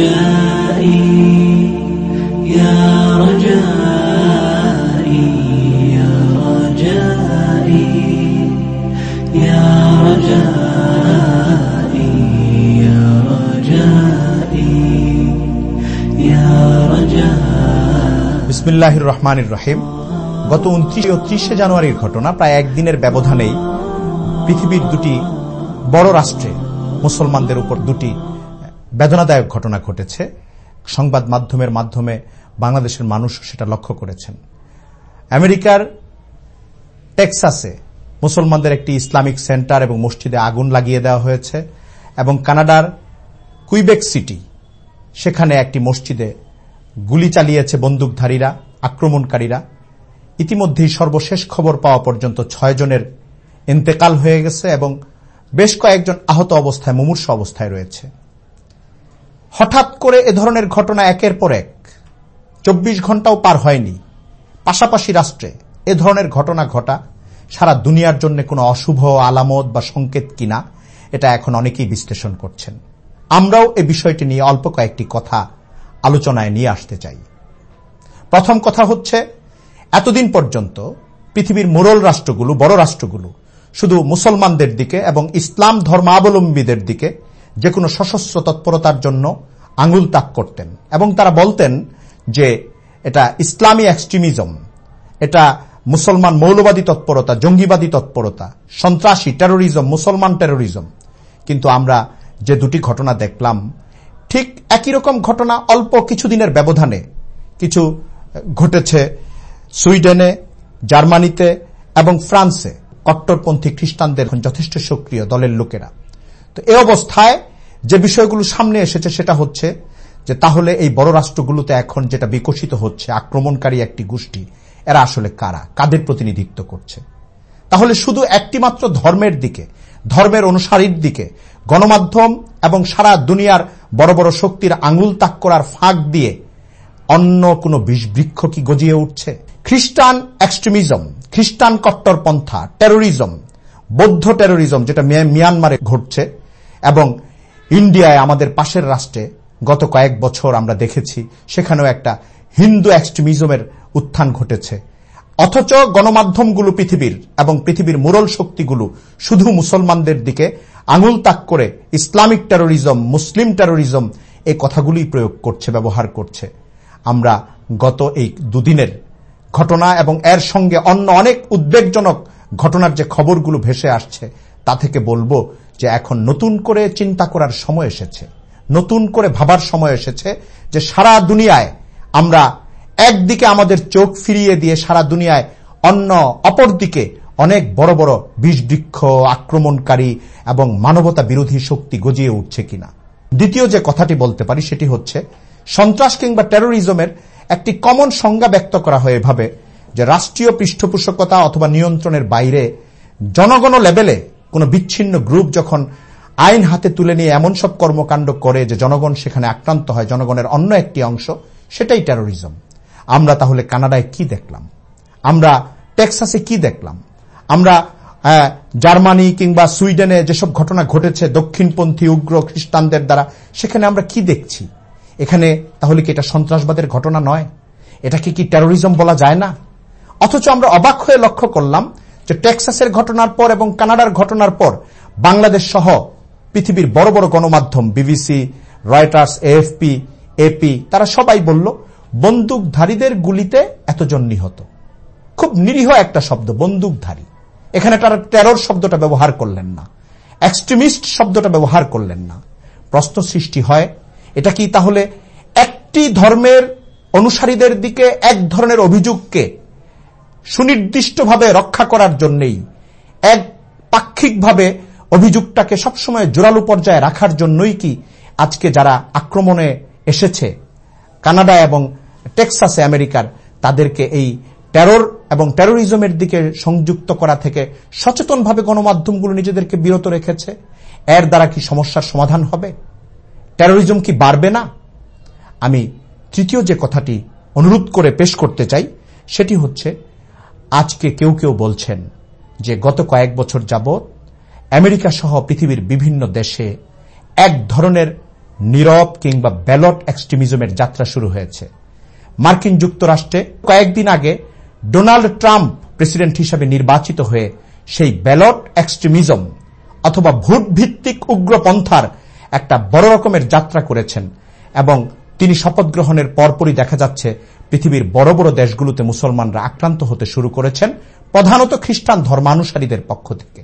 رجائي يا رجائي يا رجائي يا رجائي يا رجائي يا رجائي বিসমিল্লাহির রহমানির রহিম গত উনত্রিশ ও ত্রিশে জানুয়ারির ঘটনা প্রায় একদিনের ব্যবধানেই পৃথিবীর দুটি বড় রাষ্ট্রে মুসলমানদের উপর দুটি বেদনাদায়ক ঘটনা ঘটেছে। সংবাদ মাধ্যমের মাধ্যমে বাংলাদেশের মানুষ সেটা লক্ষ্য করেছেন। আমেরিকার টেক্সাসে মুসলমানদের একটি ইসলামিক সেন্টার এবং মসজিদে আগুন লাগিয়ে দেওয়া হয়েছে এবং কানাডার কুইবেক সিটি সেখানে একটি মসজিদে গুলি চালিয়েছে বন্দুকধারীরা, আক্রমণকারীরা। ইতিমধ্যেই সর্বশেষ খবর পাওয়া পর্যন্ত ছয় জনের ইন্তেকাল হয়ে গেছে এবং বেশ কয়েকজন আহত অবস্থায়, মুমূর্ষ অবস্থায় রয়েছে। হঠাৎ করে এ ধরনের ঘটনা একের পর এক। চব্বিশ ঘন্টাও পার হয়নি। পাশাপাশি রাষ্ট্রে এ ধরনের ঘটনা ঘটা সারা দুনিয়ার জন্য কোনো অশুভ আলামত বা সংকেত কিনা, এটা এখন অনেকেই বিশ্লেষণ করছেন। আমরাও এ বিষয়টি নিয়ে অল্প কয়েকটি কথা আলোচনায় নিয়ে আসতে চাই। প্রথম কথা হচ্ছে, এতদিন পর্যন্ত পৃথিবীর মোরল রাষ্ট্রগুলো, বড় রাষ্ট্রগুলো, শুধু মুসলমানদের দিকে এবং ইসলাম ধর্মাবলম্বীদের দিকে যে কোনো সশস্ত্র তৎপরতার জন্য আঙুল তাক করতেন। এবং তারা বলতেন যে এটা ইসলামী এক্সট্রিমিজম এটা মুসলমান মৌলবাদী তৎপরতা, জঙ্গিবাদী তৎপরতা, সন্ত্রাসী টেরোরিজম মুসলমান টেরোরিজম কিন্তু আমরা যে দুটি ঘটনা দেখলাম, ঠিক একই রকম ঘটনা অল্প কিছুদিনের ব্যবধানে কিছু ঘটেছে সুইডেনে, জার্মানিতে এবং ফ্রান্সে। কট্টরপন্থী খ্রিস্টানদের যথেষ্ট সক্রিয় দলের লোকেরা। তো এ অবস্থায় যে বিষয়গুলো সামনে এসেছে সেটা হচ্ছে যে তাহলে এই বড় রাষ্ট্রগুলোতে এখন যেটা বিকশিত হচ্ছে, আক্রমণকারী একটি গোষ্ঠী, এরা আসলে কারা? কাদের প্রতিনিধিত্ব করছে? তাহলে শুধু একটি মাত্র ধর্মের দিকে, ধর্মের অনুসারীর দিকে, গণমাধ্যম এবং সারা দুনিয়ার বড় বড় শক্তির আঙুল তাক করার ফাঁক দিয়ে অন্য কোনো বিষবৃক্ষ কি গজিয়ে উঠছে? খ্রিস্টান এক্সট্রিমিজম, খ্রিস্টান কট্টরপন্থা, টেরোরিজম, বৌদ্ধ টেরোরিজম, যেটা মিয়ানমারে ঘটছে এবং ইন্ডিয়ায় আমাদের পাশের রাষ্ট্রে গত কয়েক বছর আমরা দেখেছি, সেখানেও একটা হিন্দু এক্সট্রিমিজমের উত্থান ঘটেছে। অথচ গণমাধ্যমগুলো পৃথিবীর এবং পৃথিবীর মুরল শক্তিগুলো শুধু মুসলমানদের দিকে আঙুল তাক করে ইসলামিক টেরোরিজম মুসলিম টেরোরিজম এই কথাগুলি প্রয়োগ করছে, ব্যবহার করছে। আমরা গত এই দুদিনের ঘটনা এবং এর সঙ্গে অন্য অনেক উদ্বেগজনক ঘটনার যে খবরগুলো ভেসে আসছে, তা থেকে বলব যে এখন নতুন করে চিন্তা করার সময় এসেছে, নতুন করে ভাবার সময় এসেছে যে সারা দুনিয়ায় আমরা একদিকে আমাদের চোখ ফিরিয়ে দিয়ে সারা দুনিয়ায় অন্য অপর দিকে অনেক বড় বড় বিষবৃক্ষ, আক্রমণকারী এবং মানবতা বিরোধী শক্তি গজিয়ে উঠছে কিনা। দ্বিতীয় যে কথাটি বলতে পারি সেটি হচ্ছে, সন্ত্রাস কিংবা টেরোরিজমের একটি কমন সংজ্ঞা ব্যক্ত করা হয় এভাবে যে রাষ্ট্রীয় পৃষ্ঠপোষকতা অথবা নিয়ন্ত্রণের বাইরে জনগণ লেভেলে কোনো বিচ্ছিন্ন গ্রুপ যখন আইন হাতে তুলে নিয়ে এমন সব কর্মকাণ্ড করে যে জনগণ সেখানে আক্রান্ত হয়, জনগণের অন্য একটি অংশ, সেটাই টেরোরিজম আমরা তাহলে কানাডায় কি দেখলাম? আমরা টেক্সাসে কি দেখলাম? আমরা জার্মানি কিংবা সুইডেনে যেসব ঘটনা ঘটেছে, দক্ষিণপন্থী, উগ্র খ্রিস্টানদের দ্বারা, সেখানে আমরা কি দেখছি? এখানে তাহলে কি এটা সন্ত্রাসবাদের ঘটনা নয়? এটাকে কি টেরোরিজম বলা যায় না? অথচ আমরা অবাক হয়ে লক্ষ্য করলাম যে টেক্সাসের ঘটনার পর এবং কানাডার ঘটনার পর বাংলাদেশ সহ পৃথিবীর বড় বড় গণমাধ্যম, বিবিসি, রয়টার্স, এএফপি, এপি, তারা সবাই বলল, বন্দুকধারীদের গুলিতে এতজন নিহত। খুব নিরীহ একটা শব্দ, বন্দুকধারী। এখানে তারা টেরর শব্দটা ব্যবহার করলেন না। এক্সট্রিমিস্ট শব্দটা ব্যবহার করলেন না। প্রশ্ন সৃষ্টি হয়, এটা কি তাহলে একটি ধর্মের অনুসারীদের দিকে, এক ধরনের অভিযোগকে সুনির্দিষ্টভাবে রক্ষা করার জন্যই, এক পাক্ষিকভাবে অভিযোগটাকে সবসময় জোরালো পর্যায়ে রাখার জন্যই কি আজকে যারা আক্রমণে এসেছে, কানাডা এবং টেক্সাসে আমেরিকার, তাদেরকে এই টেরর এবং টেরোরিজমের দিকে সংযুক্ত করা থেকে সচেতনভাবে গণমাধ্যমগুলো নিজেদেরকে বিরত রেখেছে, এর দ্বারা কি সমস্যার সমাধান হবে? টেরোরিজম কি বাড়বে না? আমি তৃতীয় যে কথাটি অনুরোধ করে পেশ করতে চাই, সেটি হচ্ছে আজকে কেউ কেউ বলছেন যে গত কয়েক বছর যাবৎ আমেরিকা সহ পৃথিবীর বিভিন্ন দেশে এক ধরনের নীরব কিংবা ব্যালট এক্সট্রিমিজমের যাত্রা শুরু হয়েছে। মার্কিন যুক্তরাষ্ট্রে কয়েকদিন আগে ডোনাল্ড ট্রাম্প প্রেসিডেন্ট হিসেবে নির্বাচিত হয়ে সেই ব্যালট এক্সট্রিমিজম অথবা ভোট ভিত্তিক উগ্রপন্থার একটা বড় রকমের যাত্রা করেছেন এবং তিনি শপথ গ্রহণের পরপরই দেখা যাচ্ছে পৃথিবীর বড় বড় দেশগুলোতে মুসলমানরা আক্রান্ত হতে শুরু করেছেন, প্রধানত খ্রিস্টান ধর্মানুসারীদের পক্ষ থেকে।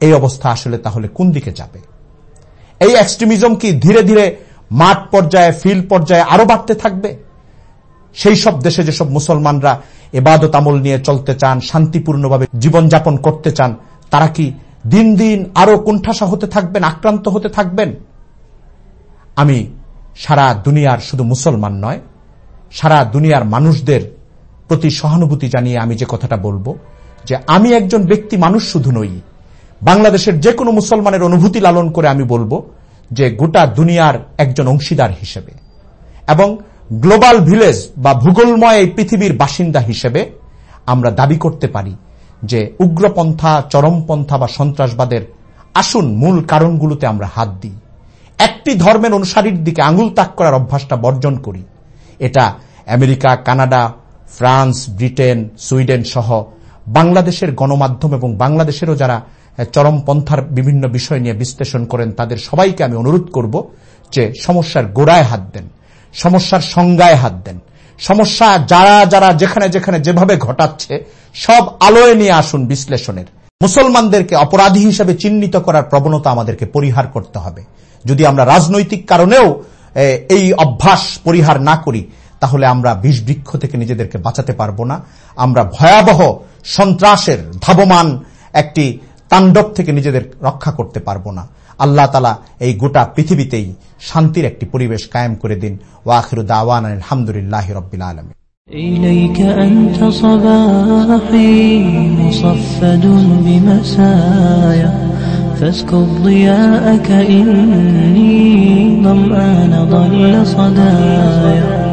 এই অবস্থা আসলে তাহলে কোন দিকে যাবে? এই এক্সট্রিমিজম কি ধীরে ধীরে মাঠ পর্যায়ে ফিল্ড পর্যায়ে আরও বাড়তে থাকবে? সেই সব দেশে যেসব মুসলমানরা এবাদত আমল নিয়ে চলতে চান, শান্তিপূর্ণভাবে জীবনযাপন করতে চান, তারা কি দিন দিন আরও কুণ্ঠাসা হতে থাকবেন, আক্রান্ত হতে থাকবেন? আমি সারা দুনিয়ার শুধু মুসলমান নয় সারা দুনিয়ার মানুষদের প্রতি সহানুভূতি জানিয়ে আমি যে কথাটা বলব, যে আমি একজন ব্যক্তি মানুষ শুধু নই, বাংলাদেশের যে কোনো মুসলমানের অনুভূতি লালন করে আমি বলব যে গোটা দুনিয়ার একজন অংশীদার হিসেবে এবং গ্লোবাল ভিলেজ বা ভূগোলময় এই পৃথিবীর বাসিন্দা হিসেবে আমরা দাবি করতে পারি যে উগ্রপন্থা, চরমপন্থা বা সন্ত্রাসবাদের আসুন মূল কারণগুলোতে আমরা হাত দিই। একটি ধর্মের অনুসারীর দিকে আঙুল তাক করার অভ্যাসটা বর্জন করি। এটা America, Canada, France, Britain, Sweden সহ বাংলাদেশের গণমাধ্যম এবং বাংলাদেশেরও যারা চরমপন্থার বিভিন্ন বিষয় নিয়ে বিশ্লেষণ করেন, তাদের সবাইকে আমি অনুরোধ করব যে সমস্যার গোড়ায় হাত দেন, সমস্যার সংজ্ঞায় হাত দেন। সমস্যা যারা যারা যেখানে যেখানে যেভাবে ঘটাচ্ছে, সব আলোয় নিয়ে আসুন বিশ্লেষণের। মুসলমানদেরকে অপরাধী হিসেবে চিহ্নিত করার প্রবণতা আমাদেরকে পরিহার করতে হবে। যদি আমরা রাজনৈতিক কারণেও এই অভ্যাস পরিহার না করি তাহলে আমরা বিষ বৃক্ষ থেকে নিজেদেরকে বাঁচাতে পারবো না আমরা ভয়াবহ সন্ত্রাসের ধাবমান একটি তাণ্ডব থেকে নিজেদের রক্ষা করতে পারবো না আল্লাহ তালা এই গোটা পৃথিবীতেই শান্তির একটি পরিবেশ কায়েম করে দিন ওয়াখির দাওয়ান আলহামদুলিল্লাহ রবিল আলমী إليك أنت صباحي مصفد بمسايا فاسكب ضياءك إني ظمآن ضل صدايا.